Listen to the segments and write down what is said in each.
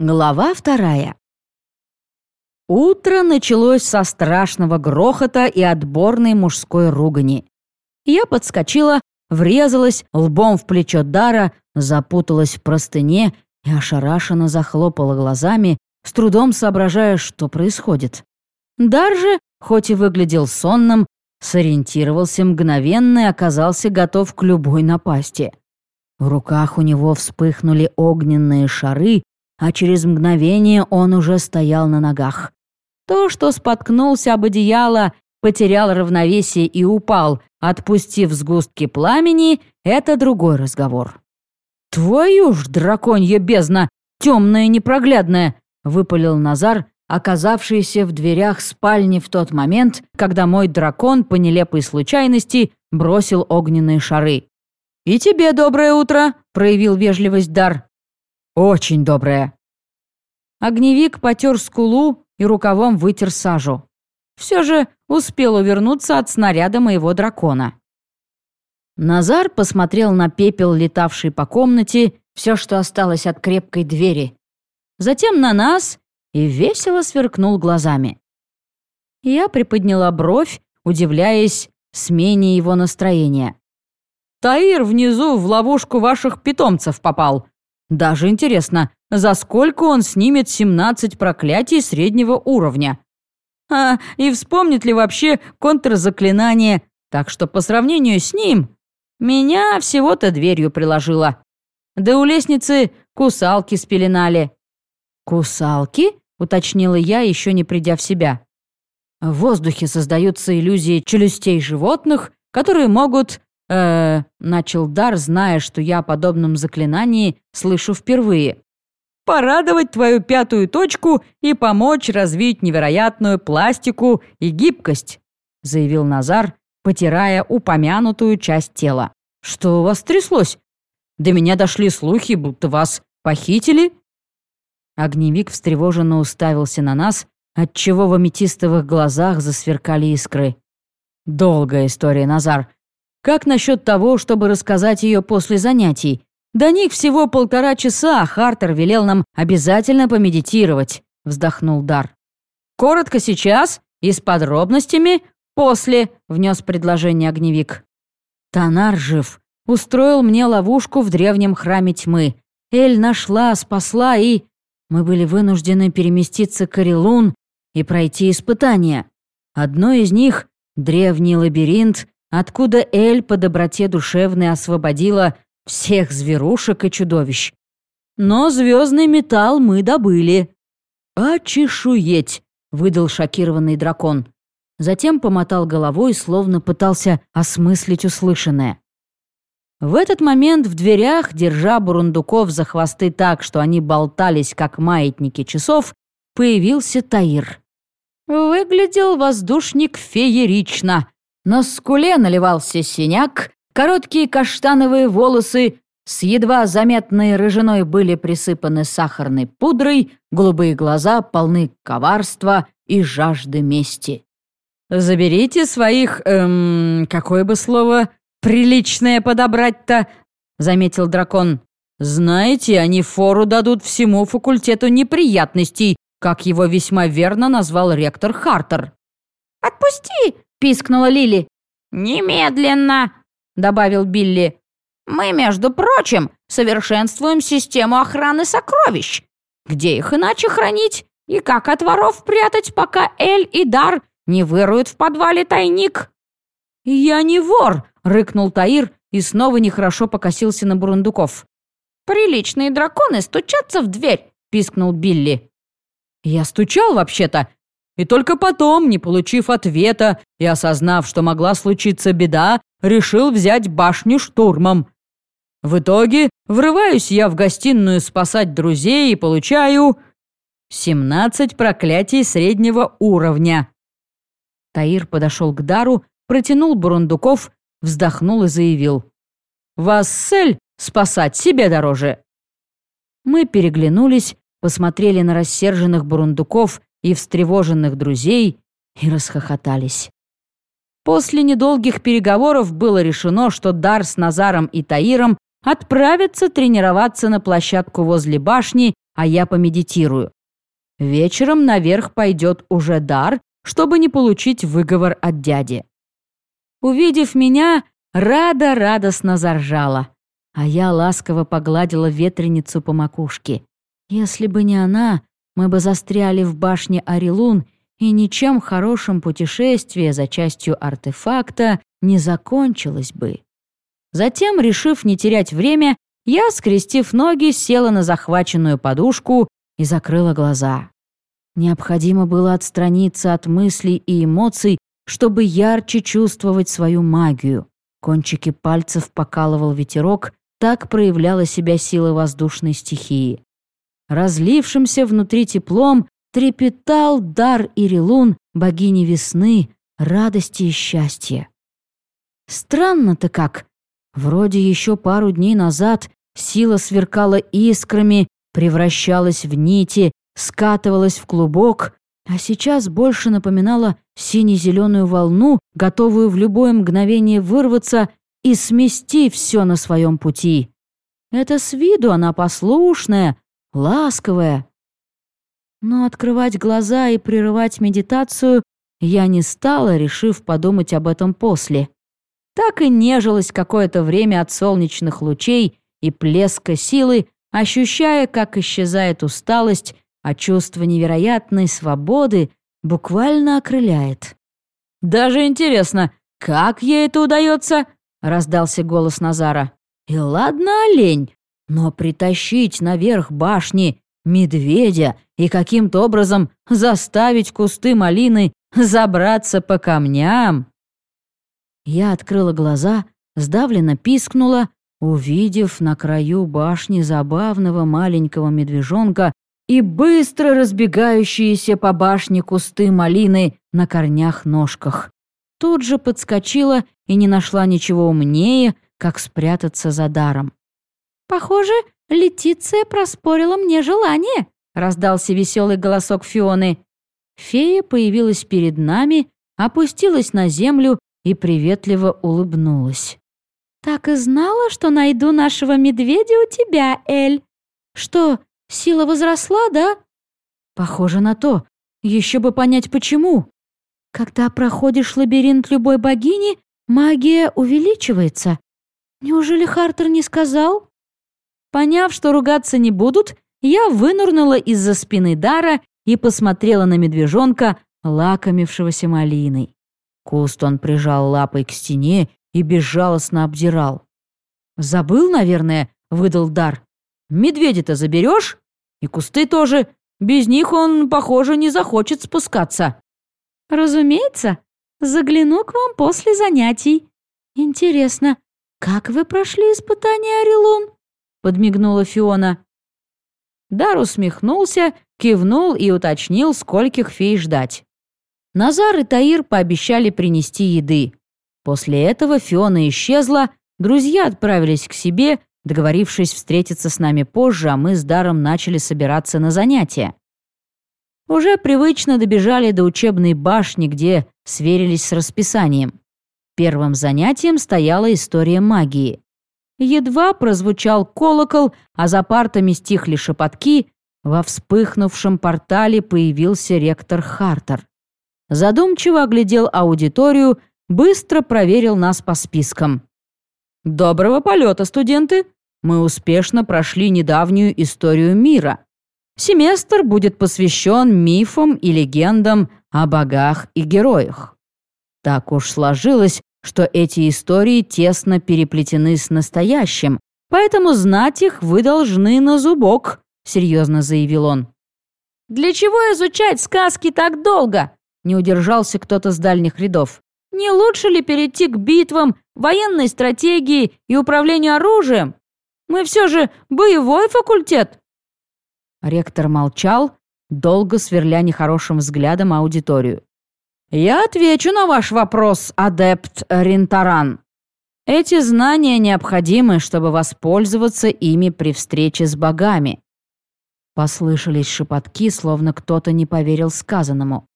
Глава вторая. Утро началось со страшного грохота и отборной мужской ругани. Я подскочила, врезалась лбом в плечо Дара, запуталась в простыне и ошарашенно захлопала глазами, с трудом соображая, что происходит. Дар же, хоть и выглядел сонным, сориентировался мгновенно и оказался готов к любой напасти. В руках у него вспыхнули огненные шары, а через мгновение он уже стоял на ногах. То, что споткнулся об одеяло, потерял равновесие и упал, отпустив сгустки пламени, это другой разговор. «Твою ж, драконья бездна, темная непроглядная!» — выпалил Назар, оказавшийся в дверях спальни в тот момент, когда мой дракон по нелепой случайности бросил огненные шары. «И тебе доброе утро!» — проявил вежливость Дар. «Очень доброе». Огневик потер скулу и рукавом вытер сажу. Все же успел увернуться от снаряда моего дракона. Назар посмотрел на пепел, летавший по комнате, все, что осталось от крепкой двери. Затем на нас и весело сверкнул глазами. Я приподняла бровь, удивляясь смене его настроения. «Таир внизу в ловушку ваших питомцев попал», даже интересно, за сколько он снимет 17 проклятий среднего уровня? А, и вспомнит ли вообще контрзаклинание, так что по сравнению с ним, меня всего-то дверью приложило. Да у лестницы кусалки спеленали. «Кусалки?» — уточнила я, еще не придя в себя. В воздухе создаются иллюзии челюстей животных, которые могут э начал Дар, зная, что я о подобном заклинании слышу впервые. «Порадовать твою пятую точку и помочь развить невероятную пластику и гибкость», заявил Назар, потирая упомянутую часть тела. «Что у вас тряслось? До меня дошли слухи, будто вас похитили». Огневик встревоженно уставился на нас, отчего в аметистовых глазах засверкали искры. «Долгая история, Назар. Как насчет того, чтобы рассказать ее после занятий? До них всего полтора часа, а Хартер велел нам обязательно помедитировать», — вздохнул Дар. «Коротко сейчас и с подробностями после», — внес предложение огневик. «Тонар жив. Устроил мне ловушку в древнем храме тьмы. Эль нашла, спасла и... Мы были вынуждены переместиться к Орелун и пройти испытания. Одно из них — древний лабиринт, откуда Эль по доброте душевной освободила всех зверушек и чудовищ. Но звездный металл мы добыли. «А чешуеть!» — выдал шокированный дракон. Затем помотал головой, словно пытался осмыслить услышанное. В этот момент в дверях, держа бурундуков за хвосты так, что они болтались, как маятники часов, появился Таир. Выглядел воздушник феерично. На скуле наливался синяк, короткие каштановые волосы с едва заметной рыжиной были присыпаны сахарной пудрой, голубые глаза полны коварства и жажды мести. «Заберите своих, эм, какое бы слово приличное подобрать-то?» — заметил дракон. «Знаете, они фору дадут всему факультету неприятностей, как его весьма верно назвал ректор Хартер». «Отпусти!» — пискнула Лили. «Немедленно!» — добавил Билли. «Мы, между прочим, совершенствуем систему охраны сокровищ. Где их иначе хранить? И как от воров прятать, пока Эль и Дар не выруют в подвале тайник?» «Я не вор!» — рыкнул Таир и снова нехорошо покосился на Бурундуков. «Приличные драконы стучатся в дверь!» — пискнул Билли. «Я стучал вообще-то, и только потом, не получив ответа и осознав, что могла случиться беда, решил взять башню штурмом. В итоге врываюсь я в гостиную спасать друзей и получаю 17 проклятий среднего уровня. Таир подошел к Дару, протянул бурундуков, вздохнул и заявил. «Вас цель спасать себе дороже». Мы переглянулись, посмотрели на рассерженных бурундуков и встревоженных друзей и расхохотались. После недолгих переговоров было решено, что Дар с Назаром и Таиром отправятся тренироваться на площадку возле башни, а я помедитирую. Вечером наверх пойдет уже дар, чтобы не получить выговор от дяди. Увидев меня, Рада радостно заржала, а я ласково погладила ветреницу по макушке. Если бы не она, мы бы застряли в башне Арилун, и ничем хорошим путешествие за частью артефакта не закончилось бы. Затем, решив не терять время, я, скрестив ноги, села на захваченную подушку и закрыла глаза. Необходимо было отстраниться от мыслей и эмоций, чтобы ярче чувствовать свою магию. Кончики пальцев покалывал ветерок, так проявляла себя сила воздушной стихии. Разлившимся внутри теплом трепетал дар Ирилун, богини весны, радости и счастья. Странно-то как. Вроде еще пару дней назад сила сверкала искрами, превращалась в нити, скатывалась в клубок, а сейчас больше напоминала сине-зеленую волну, готовую в любое мгновение вырваться и смести все на своем пути. Это с виду она послушная, ласковая. Но открывать глаза и прерывать медитацию я не стала, решив подумать об этом после. Так и нежилась какое-то время от солнечных лучей и плеска силы, ощущая, как исчезает усталость, а чувство невероятной свободы буквально окрыляет. «Даже интересно, как ей это удается?» — раздался голос Назара. «И ладно, олень, но притащить наверх башни медведя и каким-то образом заставить кусты малины забраться по камням...» Я открыла глаза, сдавленно пискнула, увидев на краю башни забавного маленького медвежонка и быстро разбегающиеся по башне кусты малины на корнях-ножках. Тут же подскочила и не нашла ничего умнее, как спрятаться за даром. «Похоже, Летиция проспорила мне желание», — раздался веселый голосок Фионы. Фея появилась перед нами, опустилась на землю и приветливо улыбнулась. «Так и знала, что найду нашего медведя у тебя, Эль. Что, Сила возросла, да? Похоже на то. Еще бы понять, почему. Когда проходишь лабиринт любой богини, магия увеличивается. Неужели Хартер не сказал? Поняв, что ругаться не будут, я вынурнула из-за спины Дара и посмотрела на медвежонка, лакомившегося малиной. Куст он прижал лапой к стене и безжалостно обдирал. «Забыл, наверное», — выдал Дар. Медведя-то заберешь? И кусты тоже. Без них он, похоже, не захочет спускаться». «Разумеется. Загляну к вам после занятий. Интересно, как вы прошли испытание Орелун?» Подмигнула Фиона. Дар усмехнулся, кивнул и уточнил, скольких фей ждать. Назар и Таир пообещали принести еды. После этого Фиона исчезла, друзья отправились к себе, договорившись встретиться с нами позже, а мы с Даром начали собираться на занятия. Уже привычно добежали до учебной башни, где сверились с расписанием. Первым занятием стояла история магии. Едва прозвучал колокол, а за партами стихли шепотки, во вспыхнувшем портале появился ректор Хартер. Задумчиво оглядел аудиторию, быстро проверил нас по спискам. «Доброго полета, студенты! Мы успешно прошли недавнюю историю мира. Семестр будет посвящен мифам и легендам о богах и героях. Так уж сложилось, что эти истории тесно переплетены с настоящим, поэтому знать их вы должны на зубок», — серьезно заявил он. «Для чего изучать сказки так долго?» — не удержался кто-то с дальних рядов. Не лучше ли перейти к битвам, военной стратегии и управлению оружием? Мы все же боевой факультет!» Ректор молчал, долго сверля нехорошим взглядом аудиторию. «Я отвечу на ваш вопрос, адепт Ринтаран. Эти знания необходимы, чтобы воспользоваться ими при встрече с богами». Послышались шепотки, словно кто-то не поверил сказанному.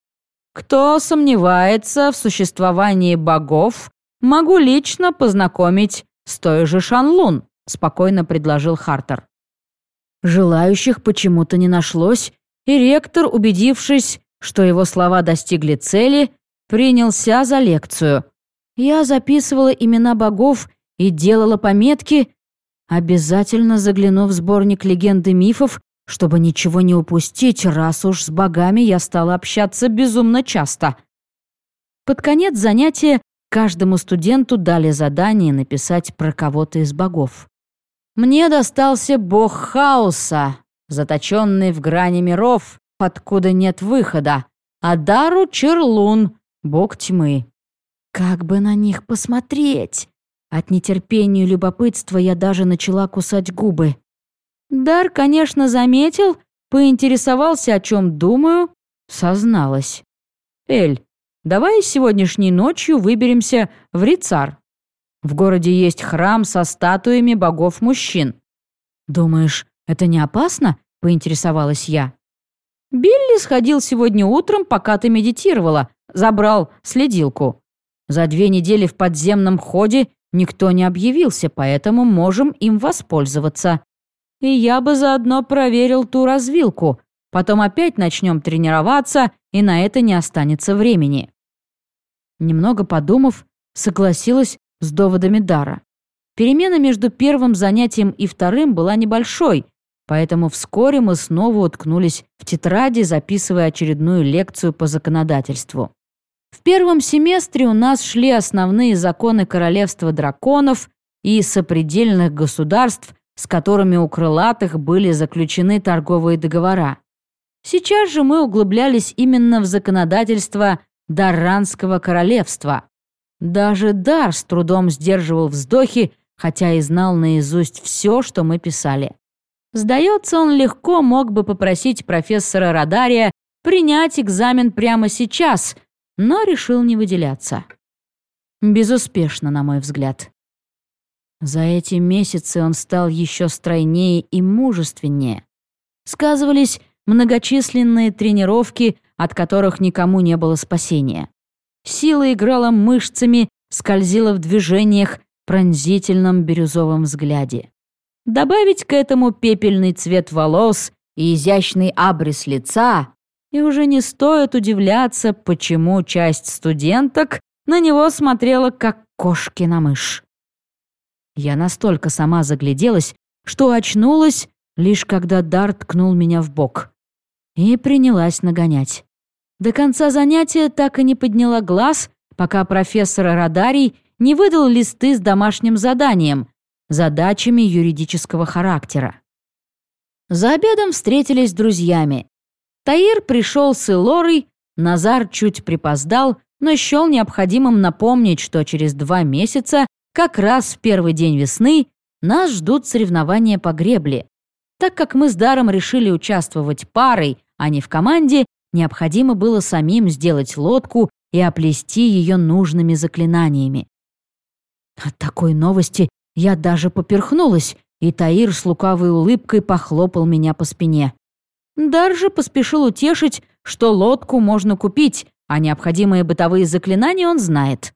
Кто сомневается в существовании богов, могу лично познакомить с той же Шанлун. — спокойно предложил Хартер. Желающих почему-то не нашлось, и ректор, убедившись, что его слова достигли цели, принялся за лекцию. Я записывала имена богов и делала пометки, обязательно заглянув в сборник легенды мифов, чтобы ничего не упустить, раз уж с богами я стала общаться безумно часто. Под конец занятия каждому студенту дали задание написать про кого-то из богов. Мне достался бог хаоса, заточенный в грани миров, откуда нет выхода, а Дару Черлун, бог тьмы. Как бы на них посмотреть? От нетерпения и любопытства я даже начала кусать губы. Дар, конечно, заметил, поинтересовался, о чем думаю, созналась. «Эль, давай сегодняшней ночью выберемся в Рицар. В городе есть храм со статуями богов-мужчин. Думаешь, это не опасно?» – поинтересовалась я. «Билли сходил сегодня утром, пока ты медитировала, забрал следилку. За две недели в подземном ходе никто не объявился, поэтому можем им воспользоваться. И я бы заодно проверил ту развилку. Потом опять начнем тренироваться, и на это не останется времени». Немного подумав, согласилась с доводами Дара. Перемена между первым занятием и вторым была небольшой, поэтому вскоре мы снова уткнулись в тетради, записывая очередную лекцию по законодательству. В первом семестре у нас шли основные законы королевства драконов и сопредельных государств, с которыми у крылатых были заключены торговые договора. Сейчас же мы углублялись именно в законодательство Дарранского королевства. Даже Дар с трудом сдерживал вздохи, хотя и знал наизусть все, что мы писали. Сдается, он легко мог бы попросить профессора Радария принять экзамен прямо сейчас, но решил не выделяться. Безуспешно, на мой взгляд. За эти месяцы он стал еще стройнее и мужественнее. Сказывались многочисленные тренировки, от которых никому не было спасения. Сила играла мышцами, скользила в движениях, пронзительном бирюзовом взгляде. Добавить к этому пепельный цвет волос и изящный абрис лица, и уже не стоит удивляться, почему часть студенток на него смотрела, как кошки на мышь. Я настолько сама загляделась, что очнулась, лишь когда Дар ткнул меня в бок. И принялась нагонять. До конца занятия так и не подняла глаз, пока профессор Радарий не выдал листы с домашним заданием, задачами юридического характера. За обедом встретились друзьями. Таир пришел с Элорой, Назар чуть припоздал, но счел необходимым напомнить, что через два месяца, как раз в первый день весны, нас ждут соревнования по гребле. Так как мы с Даром решили участвовать парой, а не в команде, необходимо было самим сделать лодку и оплести ее нужными заклинаниями. От такой новости я даже поперхнулась, и Таир с лукавой улыбкой похлопал меня по спине. Дар же поспешил утешить, что лодку можно купить, а необходимые бытовые заклинания он знает.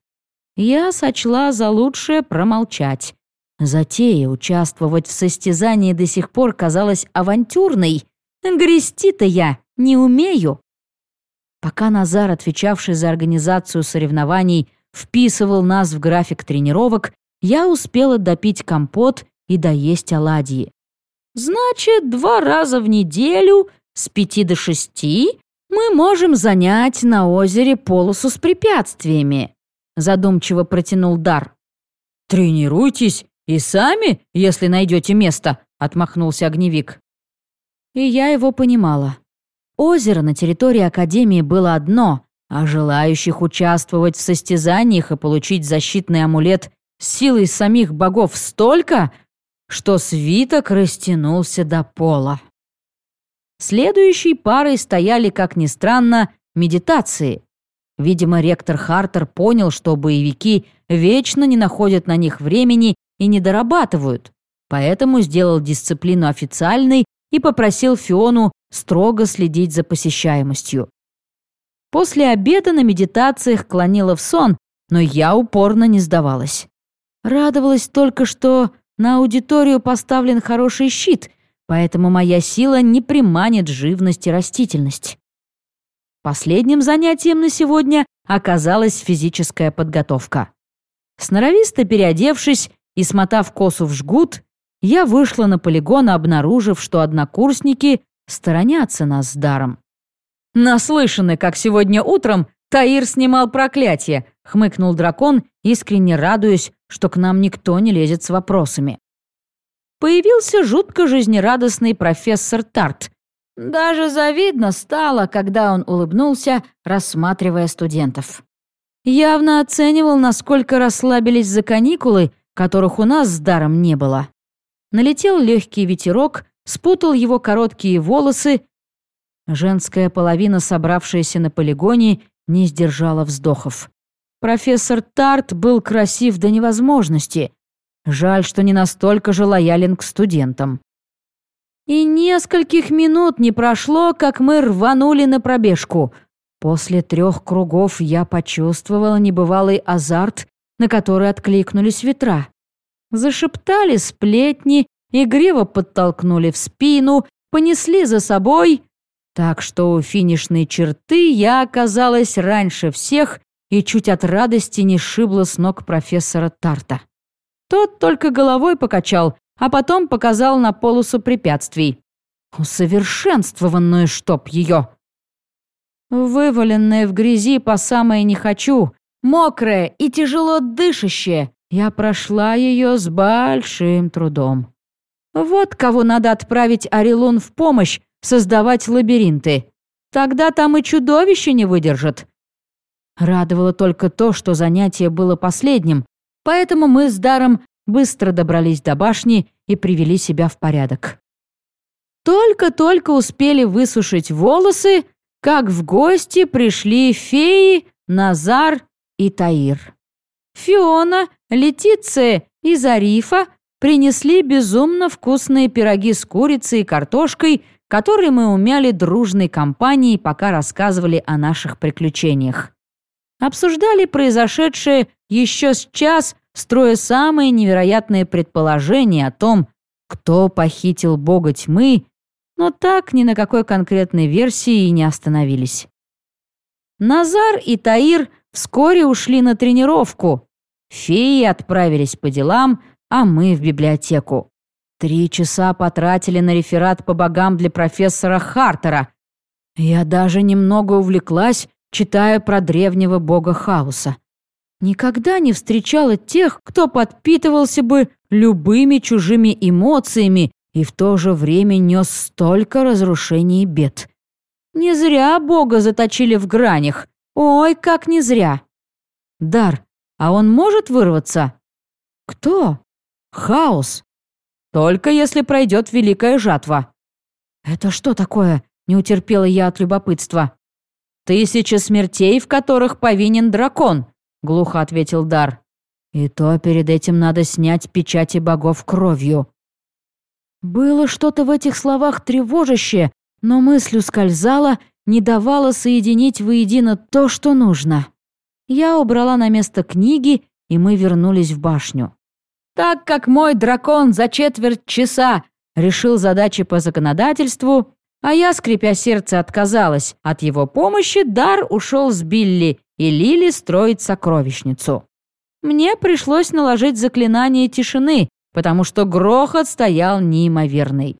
Я сочла за лучшее промолчать. Затея участвовать в состязании до сих пор казалась авантюрной. Грести-то я не умею. Пока Назар, отвечавший за организацию соревнований, вписывал нас в график тренировок, я успела допить компот и доесть оладьи. Значит, два раза в неделю с пяти до шести мы можем занять на озере полосу с препятствиями, задумчиво протянул Дар. Тренируйтесь и сами, если найдете место, отмахнулся огневик. И я его понимала. Озеро на территории Академии было одно, а желающих участвовать в состязаниях и получить защитный амулет силой самих богов столько, что свиток растянулся до пола. Следующей парой стояли, как ни странно, медитации. Видимо, ректор Хартер понял, что боевики вечно не находят на них времени и не дорабатывают, поэтому сделал дисциплину официальной и попросил Фиону строго следить за посещаемостью. После обеда на медитациях клонила в сон, но я упорно не сдавалась. Радовалась только, что на аудиторию поставлен хороший щит, поэтому моя сила не приманит живность и растительность. Последним занятием на сегодня оказалась физическая подготовка. Сноровисто переодевшись и смотав косу в жгут, я вышла на полигон, обнаружив, что однокурсники сторонятся нас с даром. «Наслышаны, как сегодня утром Таир снимал проклятие», — хмыкнул дракон, искренне радуясь, что к нам никто не лезет с вопросами. Появился жутко жизнерадостный профессор Тарт. Даже завидно стало, когда он улыбнулся, рассматривая студентов. Явно оценивал, насколько расслабились за каникулы, которых у нас с даром не было. Налетел легкий ветерок, спутал его короткие волосы. Женская половина, собравшаяся на полигоне, не сдержала вздохов. Профессор Тарт был красив до невозможности. Жаль, что не настолько же лоялен к студентам. И нескольких минут не прошло, как мы рванули на пробежку. После трех кругов я почувствовала небывалый азарт, на который откликнулись ветра. Зашептали сплетни, игриво подтолкнули в спину, понесли за собой, так что у финишной черты я оказалась раньше всех и чуть от радости не шибла с ног профессора Тарта. Тот только головой покачал, а потом показал на полосу препятствий. Усовершенствованную, чтоб ее! Вываленная в грязи по самое не хочу, мокрая и тяжело дышащая, я прошла ее с большим трудом. Вот кого надо отправить Орелон в помощь создавать лабиринты. Тогда там и чудовище не выдержат. Радовало только то, что занятие было последним, поэтому мы с Даром быстро добрались до башни и привели себя в порядок. Только-только успели высушить волосы, как в гости пришли феи Назар и Таир. Фиона, Летиция и Зарифа принесли безумно вкусные пироги с курицей и картошкой, которые мы умяли дружной компанией, пока рассказывали о наших приключениях. Обсуждали произошедшее еще с час, строя самые невероятные предположения о том, кто похитил бога тьмы, но так ни на какой конкретной версии и не остановились. Назар и Таир вскоре ушли на тренировку. Феи отправились по делам, а мы в библиотеку. Три часа потратили на реферат по богам для профессора Хартера. Я даже немного увлеклась, читая про древнего бога хаоса. Никогда не встречала тех, кто подпитывался бы любыми чужими эмоциями и в то же время нес столько разрушений и бед. Не зря бога заточили в гранях. Ой, как не зря. Дар, а он может вырваться? Кто? Хаос. Только если пройдет великая жатва. Это что такое? Не утерпела я от любопытства. Тысяча смертей, в которых повинен дракон, глухо ответил Дар. И то перед этим надо снять печати богов кровью. Было что-то в этих словах тревожащее, но мысль ускользала, не давала соединить воедино то, что нужно. Я убрала на место книги, и мы вернулись в башню. Так как мой дракон за четверть часа решил задачи по законодательству, а я, скрипя сердце, отказалась от его помощи, Дар ушел с Билли и Лили строить сокровищницу. Мне пришлось наложить заклинание тишины, потому что грохот стоял неимоверный.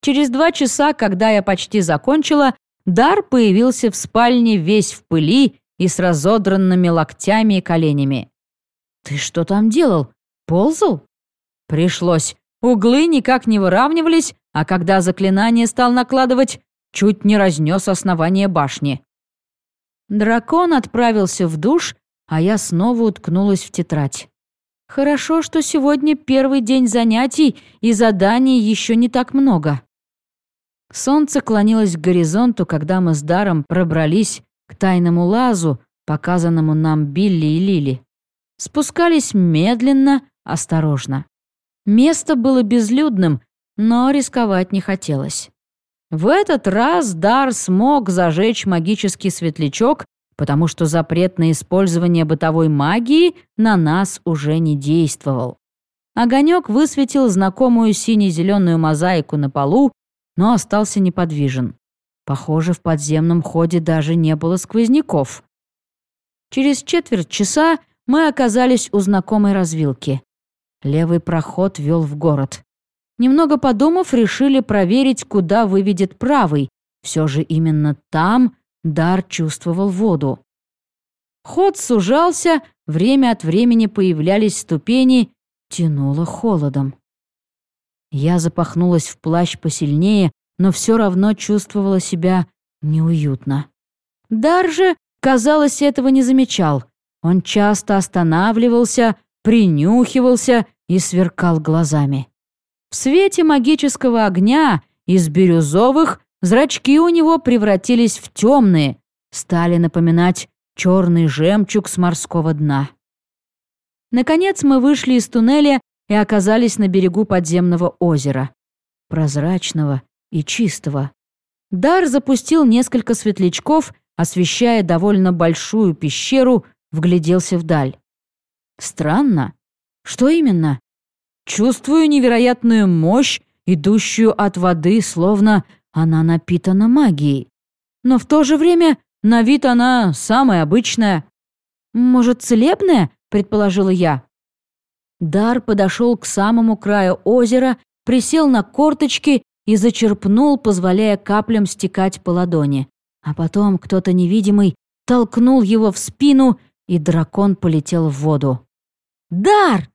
Через два часа, когда я почти закончила, Дар появился в спальне весь в пыли и с разодранными локтями и коленями. «Ты что там делал? Ползал? Пришлось. Углы никак не выравнивались, а когда заклинание стал накладывать, чуть не разнес основание башни. Дракон отправился в душ, а я снова уткнулась в тетрадь. Хорошо, что сегодня первый день занятий, и заданий еще не так много. Солнце клонилось к горизонту, когда мы с Даром пробрались к тайному лазу, показанному нам Билли и Лили. Спускались медленно, осторожно. Место было безлюдным, но рисковать не хотелось. В этот раз Дар смог зажечь магический светлячок, потому что запрет на использование бытовой магии на нас уже не действовал. Огонек высветил знакомую сине-зеленую мозаику на полу, но остался неподвижен. Похоже, в подземном ходе даже не было сквозняков. Через четверть часа мы оказались у знакомой развилки. Левый проход вел в город. Немного подумав, решили проверить, куда выведет правый. Все же именно там Дар чувствовал воду. Ход сужался, время от времени появлялись ступени, тянуло холодом. Я запахнулась в плащ посильнее, но все равно чувствовала себя неуютно. Дар же, казалось, этого не замечал. Он часто останавливался, принюхивался и сверкал глазами. В свете магического огня из бирюзовых зрачки у него превратились в темные, стали напоминать черный жемчуг с морского дна. Наконец мы вышли из туннеля и оказались на берегу подземного озера. Прозрачного и чистого. Дар запустил несколько светлячков, освещая довольно большую пещеру, вгляделся вдаль. Странно. Что именно? Чувствую невероятную мощь, идущую от воды, словно она напитана магией. Но в то же время на вид она самая обычная. Может, целебная? предположила я. Дар подошел к самому краю озера, присел на корточки и зачерпнул, позволяя каплям стекать по ладони. А потом кто-то невидимый толкнул его в спину, и дракон полетел в воду. «Дар!»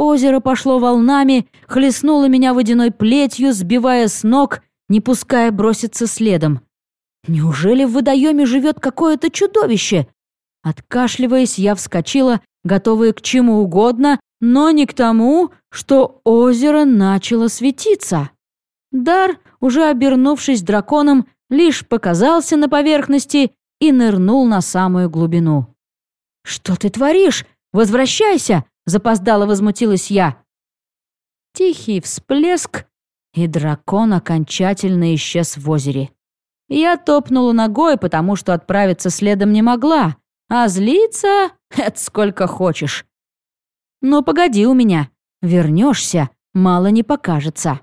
Озеро пошло волнами, хлестнуло меня водяной плетью, сбивая с ног, не пуская броситься следом. Неужели в водоеме живет какое-то чудовище? Откашливаясь, я вскочила, готовая к чему угодно, но не к тому, что озеро начало светиться. Дар, уже обернувшись драконом, лишь показался на поверхности и нырнул на самую глубину. «Что ты творишь? Возвращайся!» — запоздало возмутилась я. Тихий всплеск, и дракон окончательно исчез в озере. Я топнула ногой, потому что отправиться следом не могла, а злиться — это сколько хочешь. Но погоди у меня, вернешься, мало не покажется.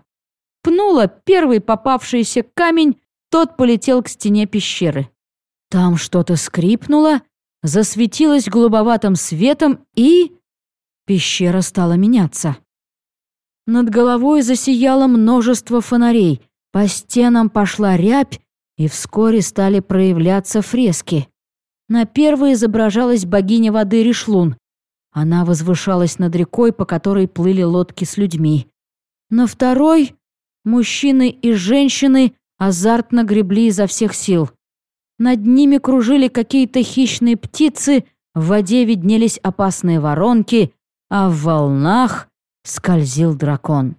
Пнула первый попавшийся камень, тот полетел к стене пещеры. Там что-то скрипнуло, засветилось голубоватым светом и... Пещера стала меняться. Над головой засияло множество фонарей, по стенам пошла рябь, и вскоре стали проявляться фрески. На первой изображалась богиня воды Ришлун. Она возвышалась над рекой, по которой плыли лодки с людьми. На второй мужчины и женщины азартно гребли изо всех сил. Над ними кружили какие-то хищные птицы, в воде виднелись опасные воронки, а в волнах скользил дракон.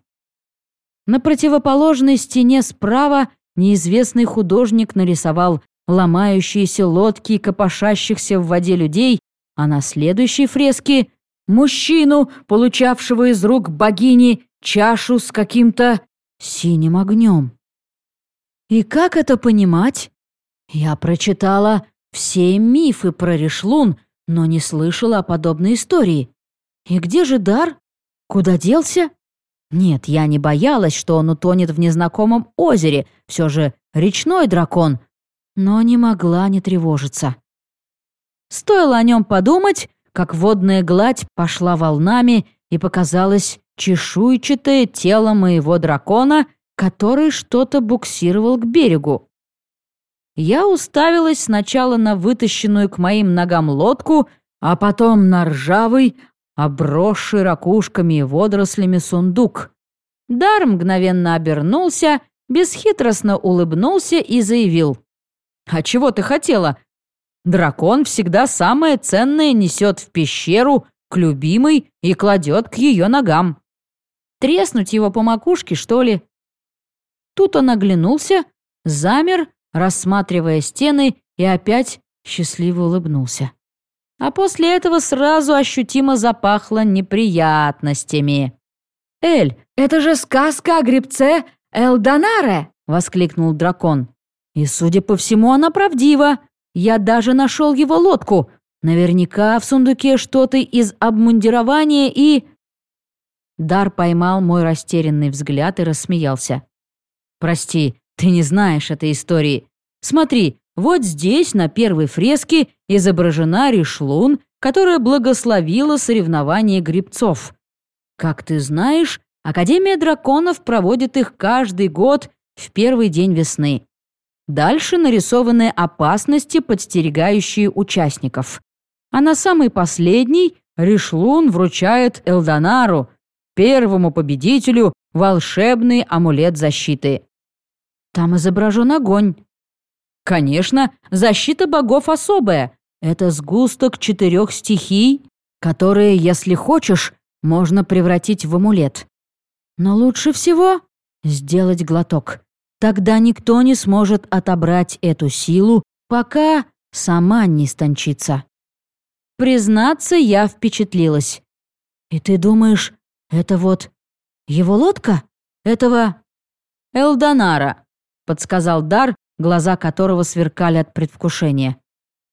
На противоположной стене справа неизвестный художник нарисовал ломающиеся лодки и копошащихся в воде людей, а на следующей фреске — мужчину, получавшего из рук богини чашу с каким-то синим огнем. И как это понимать? Я прочитала все мифы про Решлун, но не слышала о подобной истории. И где же дар? Куда делся? Нет, я не боялась, что он утонет в незнакомом озере, все же речной дракон, но не могла не тревожиться. Стоило о нем подумать, как водная гладь пошла волнами и показалось чешуйчатое тело моего дракона, который что-то буксировал к берегу. Я уставилась сначала на вытащенную к моим ногам лодку, а потом на ржавый, обросший ракушками и водорослями сундук. Дар мгновенно обернулся, бесхитростно улыбнулся и заявил. «А чего ты хотела? Дракон всегда самое ценное несет в пещеру к любимой и кладет к ее ногам. Треснуть его по макушке, что ли?» Тут он оглянулся, замер, рассматривая стены, и опять счастливо улыбнулся. А после этого сразу ощутимо запахло неприятностями. «Эль, это же сказка о грибце Элдонаре!» — воскликнул дракон. «И, судя по всему, она правдива. Я даже нашел его лодку. Наверняка в сундуке что-то из обмундирования и...» Дар поймал мой растерянный взгляд и рассмеялся. «Прости, ты не знаешь этой истории. Смотри, вот здесь на первой фреске изображена Ришлун, которая благословила соревнования грибцов. Как ты знаешь, Академия драконов проводит их каждый год в первый день весны. Дальше нарисованы опасности, подстерегающие участников. А на самый последний Ришлун вручает Элдонару, первому победителю, волшебный амулет защиты. Там изображен огонь. Конечно, защита богов особая. Это сгусток четырех стихий, которые, если хочешь, можно превратить в амулет. Но лучше всего сделать глоток. Тогда никто не сможет отобрать эту силу, пока сама не стончится. Признаться, я впечатлилась. И ты думаешь, это вот его лодка? Этого Элдонара, подсказал Дар, глаза которого сверкали от предвкушения.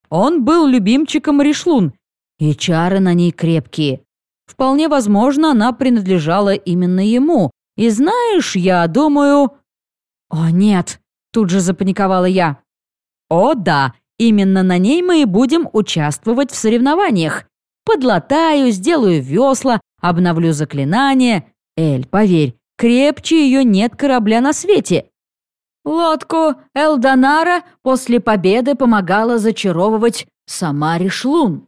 Он был любимчиком Ришлун, и чары на ней крепкие. Вполне возможно, она принадлежала именно ему. И знаешь, я думаю... О, нет, тут же запаниковала я. О, да, именно на ней мы и будем участвовать в соревнованиях. Подлатаю, сделаю весла, обновлю заклинание. Эль, поверь, крепче ее нет корабля на свете. Лодку Элдонара после победы помогала зачаровывать сама Ришлун.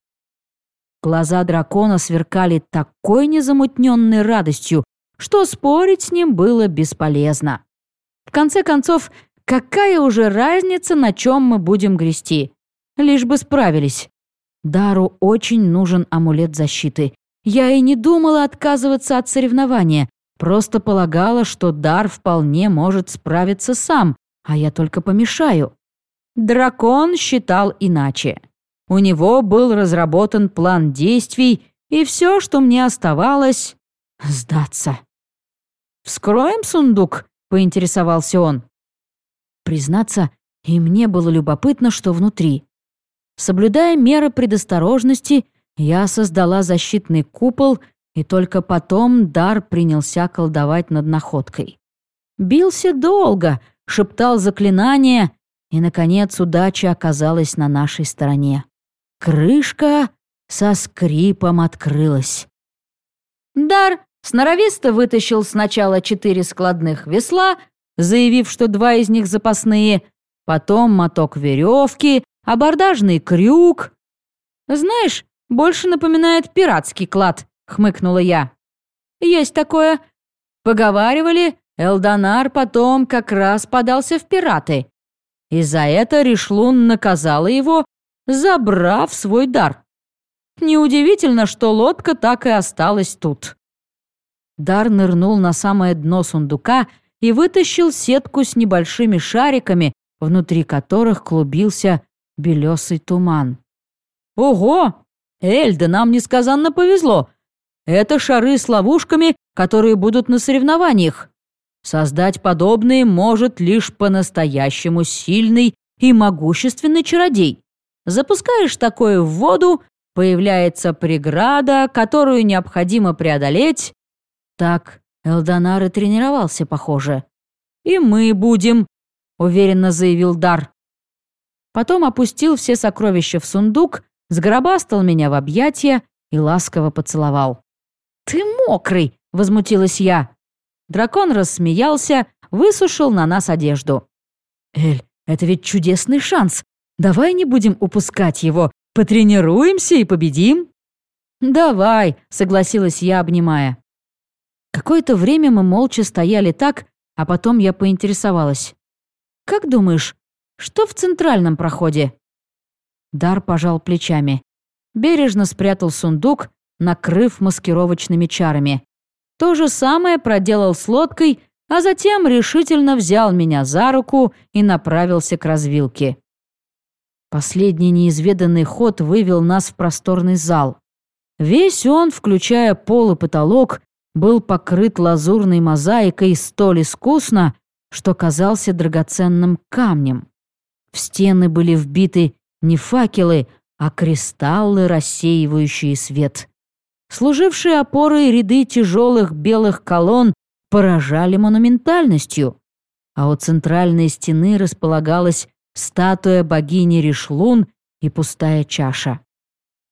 Глаза дракона сверкали такой незамутненной радостью, что спорить с ним было бесполезно. В конце концов, какая уже разница, на чем мы будем грести? Лишь бы справились. Дару очень нужен амулет защиты. Я и не думала отказываться от соревнования, просто полагала, что Дар вполне может справиться сам, а я только помешаю. Дракон считал иначе. У него был разработан план действий, и все, что мне оставалось — сдаться. «Вскроем сундук?» — поинтересовался он. Признаться, и мне было любопытно, что внутри. Соблюдая меры предосторожности, я создала защитный купол, и только потом дар принялся колдовать над находкой. Бился долго, шептал заклинания, и, наконец, удача оказалась на нашей стороне. Крышка со скрипом открылась. Дар сноровисто вытащил сначала четыре складных весла, заявив, что два из них запасные, потом моток веревки, абордажный крюк. «Знаешь, больше напоминает пиратский клад», — хмыкнула я. «Есть такое. Поговаривали, Элдонар потом как раз подался в пираты. И за это Ришлун наказала его забрав свой дар. Неудивительно, что лодка так и осталась тут. Дар нырнул на самое дно сундука и вытащил сетку с небольшими шариками, внутри которых клубился белесый туман. «Ого! Эльда, нам несказанно повезло! Это шары с ловушками, которые будут на соревнованиях. Создать подобные может лишь по-настоящему сильный и могущественный чародей. Запускаешь такое в воду, появляется преграда, которую необходимо преодолеть. Так Элдонар и тренировался, похоже. «И мы будем», — уверенно заявил Дар. Потом опустил все сокровища в сундук, сгробастал меня в объятия и ласково поцеловал. «Ты мокрый!» — возмутилась я. Дракон рассмеялся, высушил на нас одежду. «Эль, это ведь чудесный шанс Давай не будем упускать его. Потренируемся и победим». «Давай», — согласилась я, обнимая. Какое-то время мы молча стояли так, а потом я поинтересовалась. «Как думаешь, что в центральном проходе?» Дар пожал плечами. Бережно спрятал сундук, накрыв маскировочными чарами. То же самое проделал с лодкой, а затем решительно взял меня за руку и направился к развилке. Последний неизведанный ход вывел нас в просторный зал. Весь он, включая пол и потолок, был покрыт лазурной мозаикой столь искусно, что казался драгоценным камнем. В стены были вбиты не факелы, а кристаллы, рассеивающие свет. Служившие опорой ряды тяжелых белых колонн поражали монументальностью, а у центральной стены располагалась статуя богини Ришлун и пустая чаша.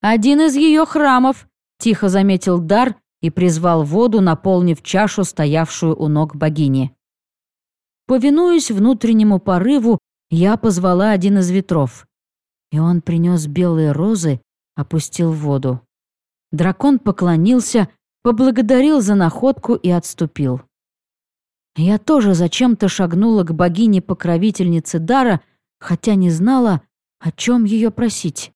«Один из ее храмов», — тихо заметил Дар и призвал воду, наполнив чашу, стоявшую у ног богини. Повинуясь внутреннему порыву, я позвала один из ветров, и он принес белые розы, опустил воду. Дракон поклонился, поблагодарил за находку и отступил. Я тоже зачем-то шагнула к богине-покровительнице Дара, хотя не знала, о чем ее просить.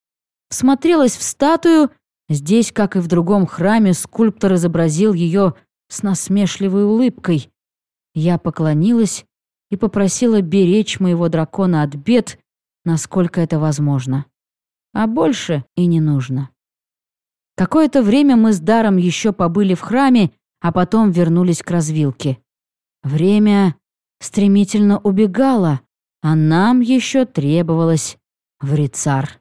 Всмотрелась в статую, здесь, как и в другом храме, скульптор изобразил ее с насмешливой улыбкой. Я поклонилась и попросила беречь моего дракона от бед, насколько это возможно. А больше и не нужно. Какое-то время мы с Даром еще побыли в храме, а потом вернулись к развилке. Время стремительно убегало, а нам еще требовалось в Рицар.